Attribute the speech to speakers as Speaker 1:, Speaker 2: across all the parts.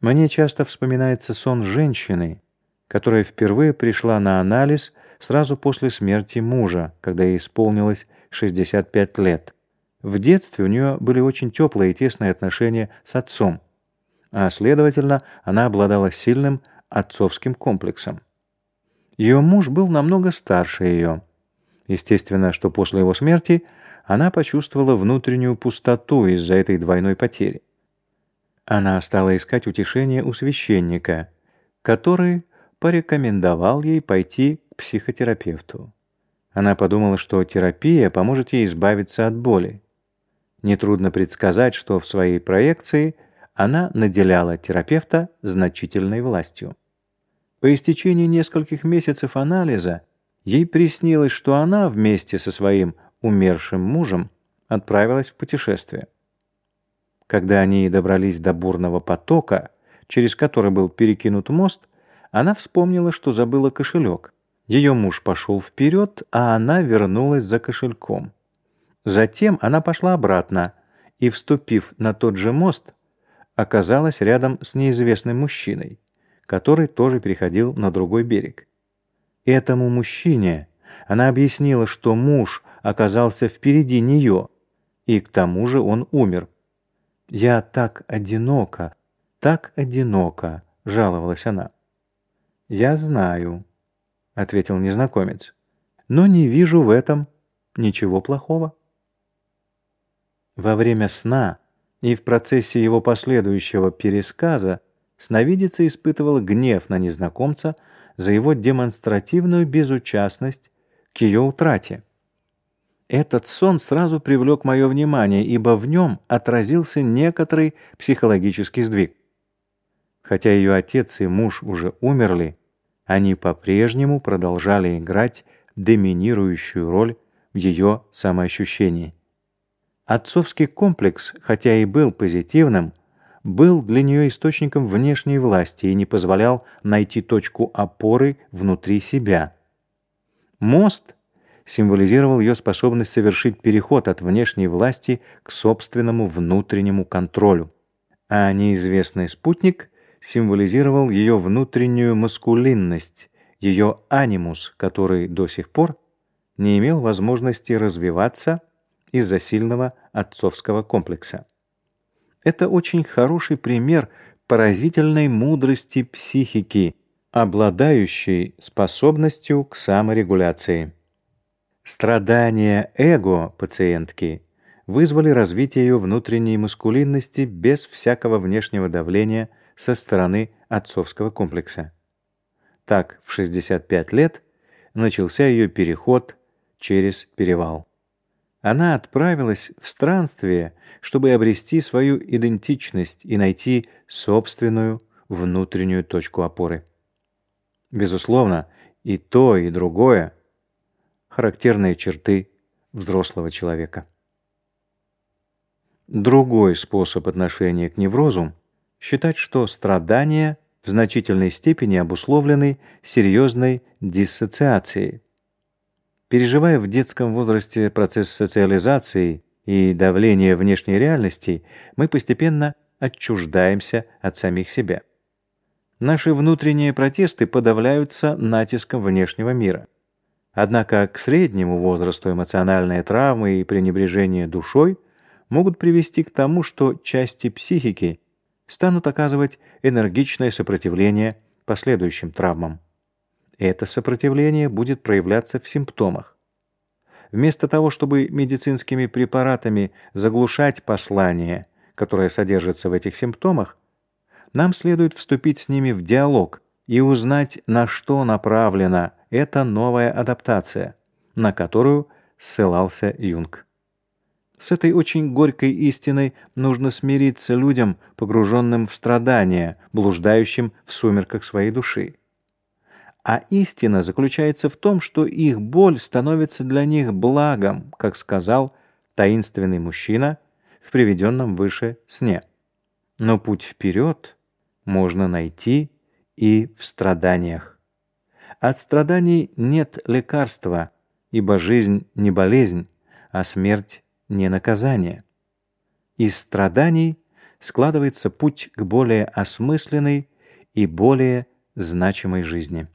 Speaker 1: Мне часто вспоминается сон женщины, которая впервые пришла на анализ сразу после смерти мужа, когда ей исполнилось 65 лет. В детстве у нее были очень теплые и тесные отношения с отцом, а, следовательно, она обладала сильным отцовским комплексом. Ее муж был намного старше ее. Естественно, что после его смерти она почувствовала внутреннюю пустоту из-за этой двойной потери. Она стала искать утешение у священника, который порекомендовал ей пойти к психотерапевту. Она подумала, что терапия поможет ей избавиться от боли. Нетрудно предсказать, что в своей проекции она наделяла терапевта значительной властью. По истечении нескольких месяцев анализа ей приснилось, что она вместе со своим умершим мужем отправилась в путешествие. Когда они добрались до бурного потока, через который был перекинут мост, она вспомнила, что забыла кошелек. Ее муж пошел вперед, а она вернулась за кошельком. Затем она пошла обратно и, вступив на тот же мост, оказалась рядом с неизвестным мужчиной, который тоже переходил на другой берег. Этому мужчине она объяснила, что муж оказался впереди нее, и к тому же он умер «Я так одинока, так одинока», — жаловалась она. «Я знаю», — ответил незнакомец, «но не вижу в этом ничего плохого». Во время сна и в процессе его последующего пересказа сновидица испытывала гнев на незнакомца за его демонстративную безучастность к ее утрате. Этот сон сразу привлек мое внимание, ибо в нем отразился некоторый психологический сдвиг. Хотя ее отец и муж уже умерли, они по-прежнему продолжали играть доминирующую роль в ее самоощущении. Отцовский комплекс, хотя и был позитивным, был для нее источником внешней власти и не позволял найти точку опоры внутри себя. Мост символизировал ее способность совершить переход от внешней власти к собственному внутреннему контролю, а неизвестный спутник символизировал ее внутреннюю маскулинность, ее анимус, который до сих пор не имел возможности развиваться из-за сильного отцовского комплекса. Это очень хороший пример поразительной мудрости психики, обладающей способностью к саморегуляции. Страдания эго пациентки вызвали развитие ее внутренней маскулинности без всякого внешнего давления со стороны отцовского комплекса. Так, в 65 лет начался ее переход через перевал. Она отправилась в странствие, чтобы обрести свою идентичность и найти собственную внутреннюю точку опоры. Безусловно, и то, и другое характерные черты взрослого человека. Другой способ отношения к неврозу – считать, что страдания в значительной степени обусловлены серьезной диссоциацией. Переживая в детском возрасте процесс социализации и давления внешней реальности, мы постепенно отчуждаемся от самих себя. Наши внутренние протесты подавляются натиском внешнего мира – Однако к среднему возрасту эмоциональные травмы и пренебрежение душой могут привести к тому, что части психики станут оказывать энергичное сопротивление последующим травмам. Это сопротивление будет проявляться в симптомах. Вместо того, чтобы медицинскими препаратами заглушать послание, которое содержится в этих симптомах, нам следует вступить с ними в диалог и узнать, на что направлена это новая адаптация, на которую ссылался Юнг. С этой очень горькой истиной нужно смириться людям, погруженным в страдания, блуждающим в сумерках своей души. А истина заключается в том, что их боль становится для них благом, как сказал таинственный мужчина в приведенном выше сне. Но путь вперед можно найти и в страданиях. От страданий нет лекарства, ибо жизнь не болезнь, а смерть не наказание. Из страданий складывается путь к более осмысленной и более значимой жизни.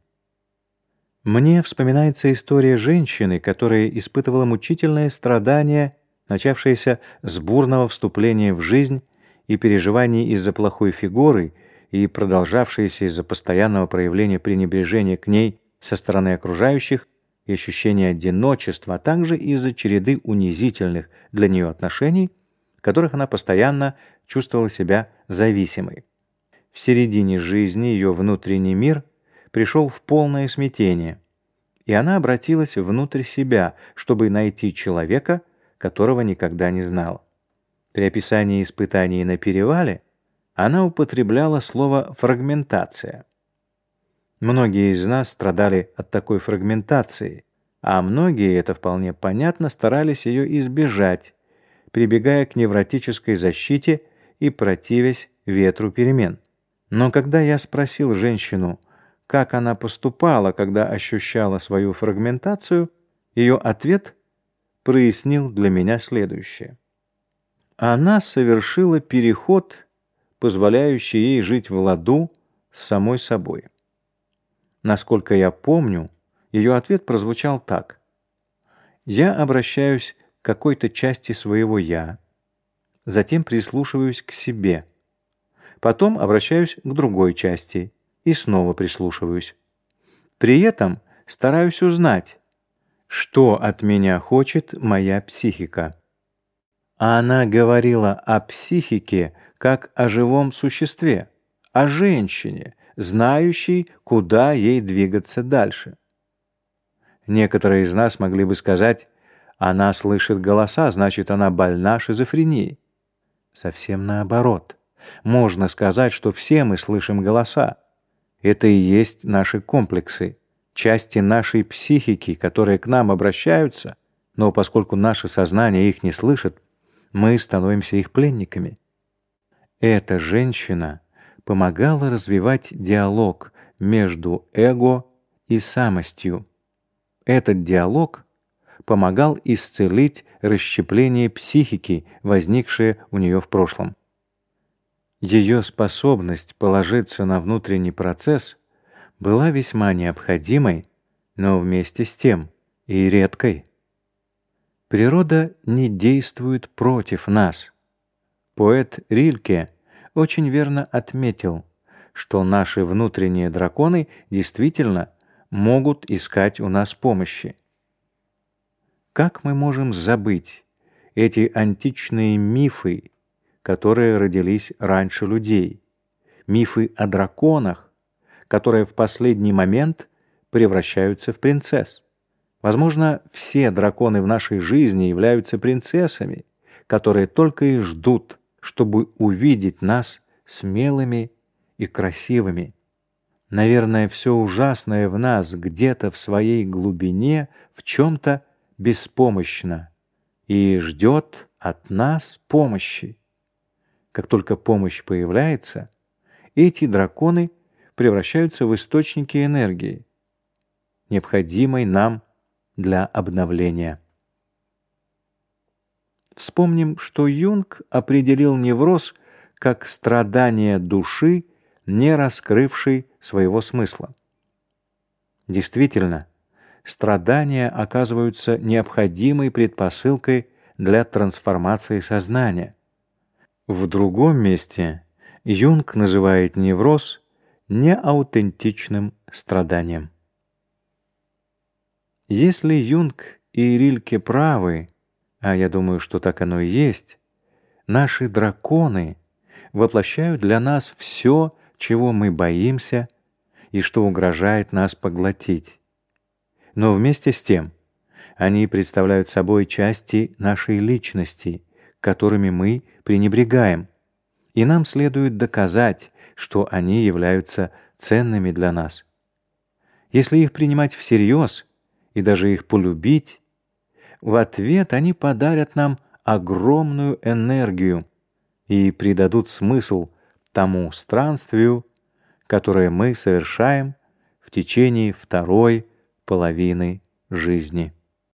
Speaker 1: Мне вспоминается история женщины, которая испытывала мучительное страдание, начавшееся с бурного вступления в жизнь и переживаний из-за плохой фигуры и продолжавшееся из-за постоянного проявления пренебрежения к ней со стороны окружающих и ощущения одиночества, а также из-за череды унизительных для нее отношений, которых она постоянно чувствовала себя зависимой. В середине жизни ее внутренний мир пришел в полное смятение, и она обратилась внутрь себя, чтобы найти человека, которого никогда не знала. При описании испытаний на перевале она употребляла слово «фрагментация». Многие из нас страдали от такой фрагментации, а многие, это вполне понятно, старались ее избежать, прибегая к невротической защите и противясь ветру перемен. Но когда я спросил женщину, как она поступала, когда ощущала свою фрагментацию, ее ответ прояснил для меня следующее. Она совершила переход, позволяющий ей жить в ладу с самой собой. Насколько я помню, ее ответ прозвучал так. «Я обращаюсь к какой-то части своего «я», затем прислушиваюсь к себе, потом обращаюсь к другой части и снова прислушиваюсь. При этом стараюсь узнать, что от меня хочет моя психика. А она говорила о психике как о живом существе, о женщине, знающей, куда ей двигаться дальше. Некоторые из нас могли бы сказать, она слышит голоса, значит, она больна шизофренией. Совсем наоборот. Можно сказать, что все мы слышим голоса. Это и есть наши комплексы, части нашей психики, которые к нам обращаются, но поскольку наше сознание их не слышит, мы становимся их пленниками. Эта женщина помогала развивать диалог между эго и самостью. Этот диалог помогал исцелить расщепление психики, возникшее у нее в прошлом. Ее способность положиться на внутренний процесс была весьма необходимой, но вместе с тем и редкой. Природа не действует против нас. Поэт Рильке очень верно отметил, что наши внутренние драконы действительно могут искать у нас помощи. Как мы можем забыть эти античные мифы, которые родились раньше людей? Мифы о драконах, которые в последний момент превращаются в принцесс. Возможно, все драконы в нашей жизни являются принцессами, которые только и ждут, чтобы увидеть нас смелыми и красивыми. Наверное, все ужасное в нас где-то в своей глубине в чем-то беспомощно и ждет от нас помощи. Как только помощь появляется, эти драконы превращаются в источники энергии, необходимой нам для обновления. Вспомним, что Юнг определил невроз как страдание души, не раскрывшей своего смысла. Действительно, страдания оказываются необходимой предпосылкой для трансформации сознания. В другом месте Юнг называет невроз неаутентичным страданием. Если Юнг и Рильке правы, а я думаю, что так оно и есть, наши драконы воплощают для нас все, чего мы боимся и что угрожает нас поглотить. Но вместе с тем они представляют собой части нашей личности, которыми мы пренебрегаем, и нам следует доказать, что они являются ценными для нас. Если их принимать всерьез и даже их полюбить, в ответ они подарят нам огромную энергию и придадут смысл тому странствию, которое мы совершаем в течение второй половины жизни.